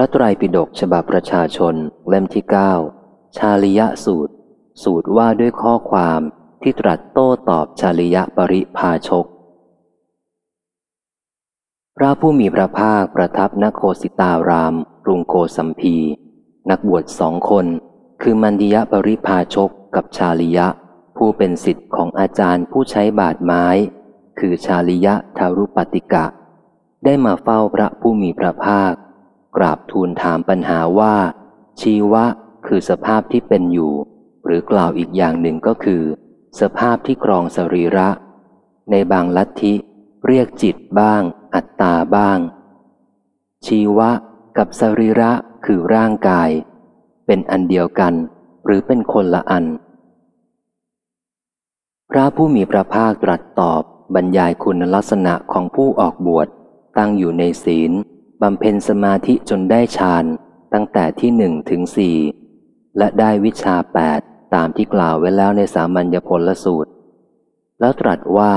ระไตรปิฎกฉบับประชาชนเล่มที่เก้าชาลิยะสูตร สูตรว่าด้วยข้อความที่ตรัสโต้ตอบชาลิยะปริภาชก พระผู้มีพระภาคประทับนโคสิตารามกรุงโกสัมพี นักบวชสองคน คือมันดิยะปริภาชกกับชาลิยะ ผู้เป็นสิทธิ์ของอาจารย์ผู้ใช้บาดไม้ คือชาลิยะทารุปติกะ ได้มาเฝ้าพระผู้มีพระภาค กราบทูลถามปัญหาว่า ชีวะคือสภาพที่เป็นอยู่ หรือกล่าวอีกอย่างหนึ่งก็คือ สภาพที่ครองสรีระ ในบางลัทธิ เรียกจิตบ้าง อัตตาบ้าง ชีวะกับสรีระคือร่างกาย เป็นอันเดียวกัน หรือเป็นคนละอัน พระผู้มีพระภาคตรัสตอบบรรยายคุณลักษณะของผู้ออกบวชตั้งอยู่ในศีล บำเพ็ญสมาธิจนได้ฌานตั้งแต่ที่หนึ่งถึงสี่และได้วิชาแปดตามที่กล่าวไว้แล้วในสามัญญผลสูตร แล้วตรัสว่า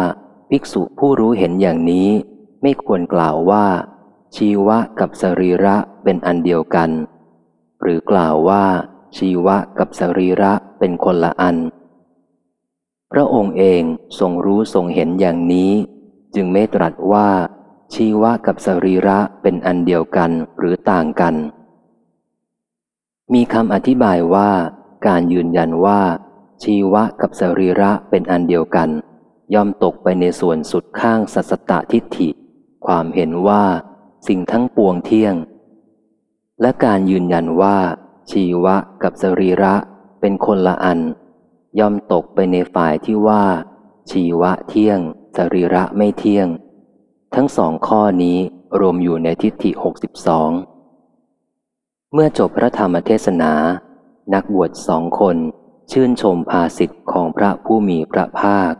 ภิกษุผู้รู้เห็นอย่างนี้ ไม่ควรกล่าวว่า ชีวะกับสรีระเป็นอันเดียวกัน หรือกล่าวว่า ชีวะกับสรีระเป็นคนละอัน พระองค์เองทรงรู้ทรงเห็นอย่างนี้ จึงไม่ตรัสว่า ชีวะกับสรีระเป็นอันเดียวกันหรือต่างกัน มีคำอธิบายว่า การยืนยันว่า ชีวะกับสรีระเป็นอันเดียวกัน ย่อมตกไปในส่วนสุดข้างสัสตตทิฏฐิ ความเห็นว่า สิ่งทั้งปวงเที่ยง และการยืนยันว่า ชีวะกับสรีระเป็นคนละอัน ย่อมตกไปในฝ่ายที่ว่า ชีวะเที่ยง สรีระไม่เที่ยง ทั้งสองข้อนี้รวมอยู่ในทิฏฐิ 62 เมื่อจบพระธรรมเทศนา นักบวชสองคนชื่นชมภาสิทธิ์ของพระผู้มีพระภาค